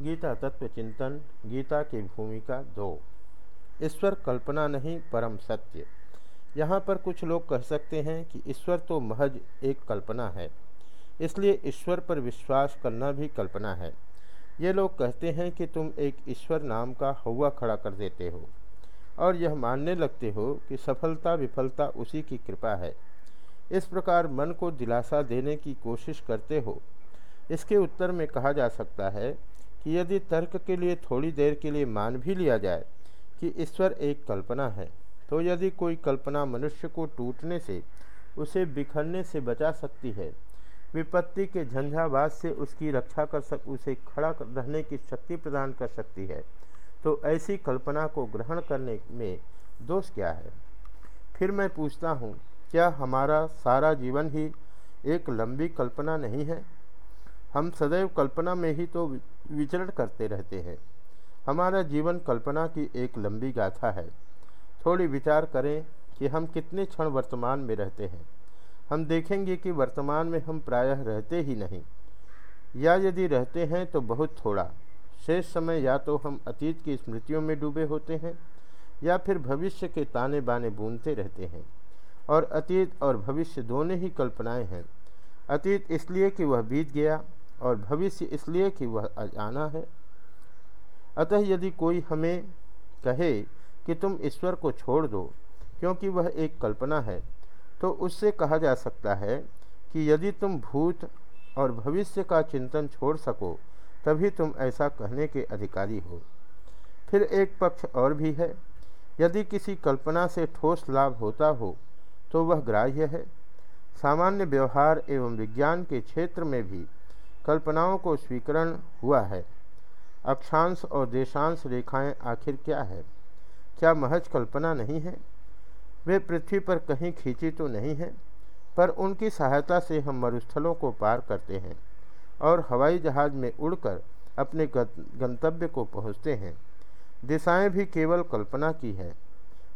गीता तत्व चिंतन, गीता की भूमिका दो। ईश्वर कल्पना नहीं, परम सत्य। यहाँ पर कुछ लोग कह सकते हैं कि ईश्वर तो महज एक कल्पना है। इसलिए ईश्वर पर विश्वास करना भी कल्पना है। ये लोग कहते हैं कि तुम एक ईश्वर नाम का हवा खड़ा कर देते हो और यह मानने लगते हो कि सफलता, विफलता उसी की कृपा है। इस प्रकार मन को दिलासा देने की कोशिश करते हो। इसके उत्तर में कहा जा सकता है कि यदि तर्क के लिए थोड़ी देर के लिए मान भी लिया जाए कि ईश्वर एक कल्पना है तो यदि कोई कल्पना मनुष्य को टूटने से, उसे बिखरने से बचा सकती है, विपत्ति के झंझावाद से उसकी रक्षा कर सक, उसे खड़ा रहने की शक्ति प्रदान कर सकती है तो ऐसी कल्पना को ग्रहण करने में दोष क्या है? फिर मैं पूछता हूँ, क्या हमारा सारा जीवन ही एक लंबी कल्पना नहीं है? हम सदैव कल्पना में ही तो विचरण करते रहते हैं। हमारा जीवन कल्पना की एक लंबी गाथा है। थोड़ी विचार करें कि हम कितने क्षण वर्तमान में रहते हैं। हम देखेंगे कि वर्तमान में हम प्रायः रहते ही नहीं। या यदि रहते हैं तो बहुत थोड़ा। शेष समय या तो हम अतीत की स्मृतियों में डूबे होते हैं, या फिर भविष्य के ताने बाने बूनते रहते हैं। और अतीत और भविष्य दोनों ही कल्पनाएँ हैं। अतीत इसलिए कि वह बीत गया और भविष्य इसलिए कि वह आना है। अतः यदि कोई हमें कहे कि तुम ईश्वर को छोड़ दो, क्योंकि वह एक कल्पना है तो उससे कहा जा सकता है कि यदि तुम भूत और भविष्य का चिंतन छोड़ सको, तभी तुम ऐसा कहने के अधिकारी हो। फिर एक पक्ष और भी है, यदि किसी कल्पना से ठोस लाभ होता हो तो वह ग्राह्य है। सामान्य व्यवहार एवं विज्ञान के क्षेत्र में भी कल्पनाओं को स्वीकरण हुआ है। अक्षांश और देशांश रेखाएँ आखिर क्या है? क्या महज कल्पना नहीं है? वे पृथ्वी पर कहीं खींची तो नहीं है, पर उनकी सहायता से हम मरुस्थलों को पार करते हैं और हवाई जहाज़ में उड़कर अपने गंतव्य को पहुँचते हैं। दिशाएँ भी केवल कल्पना की है,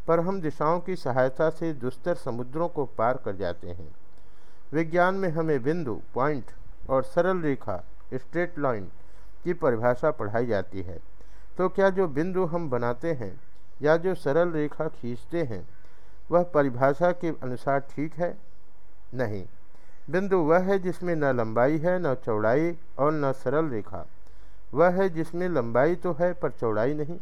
पर हम दिशाओं की सहायता से दुस्तर समुद्रों को पार कर जाते हैं। विज्ञान में हमें बिंदु, पॉइंट और सरल रेखा स्ट्रेट लाइन की परिभाषा पढ़ाई जाती है। तो क्या जो बिंदु हम बनाते हैं या जो सरल रेखा खींचते हैं, वह परिभाषा के अनुसार ठीक है? नहीं। बिंदु वह है जिसमें न लंबाई है, न चौड़ाई और न सरल रेखा। वह है जिसमें लंबाई तो है, पर चौड़ाई नहीं।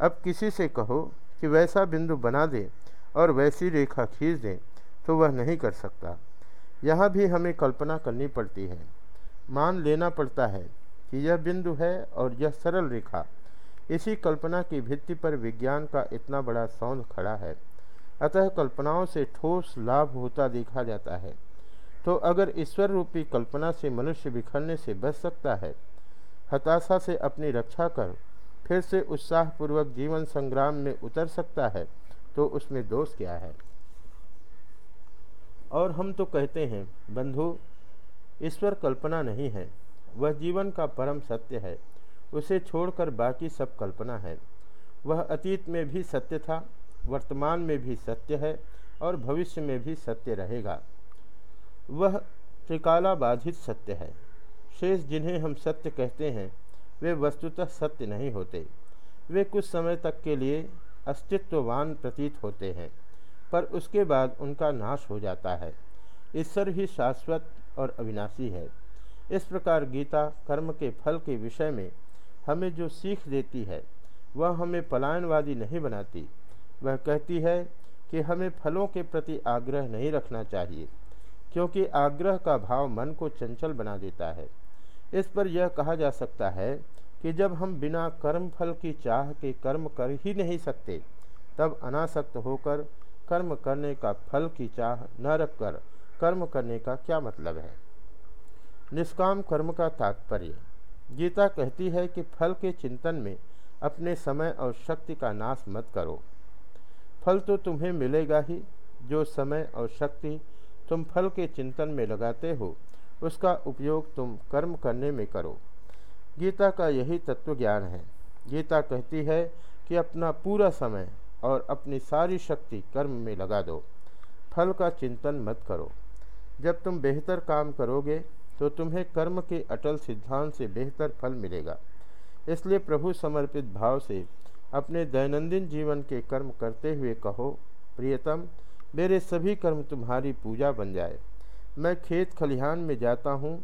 अब किसी से कहो कि वैसा बिंदु बना दें और वैसी रेखा खींच दें तो वह नहीं कर सकता। यहाँ भी हमें कल्पना करनी पड़ती है। मान लेना पड़ता है कि यह बिंदु है और यह सरल रेखा। इसी कल्पना की भित्ति पर विज्ञान का इतना बड़ा सौंद खड़ा है। अतः कल्पनाओं से ठोस लाभ होता देखा जाता है। तो अगर ईश्वर रूपी कल्पना से मनुष्य बिखरने से बच सकता है, हताशा से अपनी रक्षा कर, फिर से उत्साहपूर्वक जीवन संग्राम में उतर सकता है तो उसमें दोष क्या है? और हम तो कहते हैं, बंधु ईश्वर कल्पना नहीं है। वह जीवन का परम सत्य है। उसे छोड़कर बाकी सब कल्पना है। वह अतीत में भी सत्य था, वर्तमान में भी सत्य है और भविष्य में भी सत्य रहेगा। वह त्रिकाला बाधित सत्य है। शेष जिन्हें हम सत्य कहते हैं, वे वस्तुतः सत्य नहीं होते। वे कुछ समय तक के लिए अस्तित्ववान प्रतीत होते हैं। पर उसके बाद उनका नाश हो जाता है। ईश्वर ही शाश्वत और अविनाशी है। इस प्रकार गीता कर्म के फल के विषय में हमें जो सीख देती है, वह हमें पलायनवादी नहीं बनाती। वह कहती है कि हमें फलों के प्रति आग्रह नहीं रखना चाहिए, क्योंकि आग्रह का भाव मन को चंचल बना देता है। इस पर यह कहा जा सकता है कि जब हम बिना कर्म फल की चाह के कर्म कर ही नहीं सकते, तब अनासक्त होकर कर्म करने का फल की चाह न रखकर कर्म करने का क्या मतलब है? निष्काम कर्म का तात्पर्य। गीता कहती है कि फल के चिंतन में अपने समय और शक्ति का नाश मत करो। फल तो तुम्हें मिलेगा ही। जो समय और शक्ति तुम फल के चिंतन में लगाते हो, उसका उपयोग तुम कर्म करने में करो। गीता का यही तत्व ज्ञान है। गीता कहती है कि अपना पूरा समय और अपनी सारी शक्ति कर्म में लगा दो। फल का चिंतन मत करो। जब तुम बेहतर काम करोगे तो तुम्हें कर्म के अटल सिद्धांत से बेहतर फल मिलेगा। इसलिए प्रभु समर्पित भाव से अपने दैनंदिन जीवन के कर्म करते हुए कहो, प्रियतम, मेरे सभी कर्म तुम्हारी पूजा बन जाए। मैं खेत खलिहान में जाता हूँ,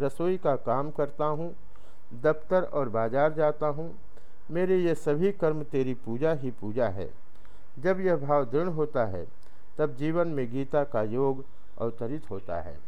रसोई का काम करता हूँ, दफ्तर और बाज़ार जाता हूँ मेरे ये सभी कर्म तेरी पूजा ही पूजा है। जब यह भाव दृढ़ होता है, तब जीवन में गीता का योग अवतरित होता है।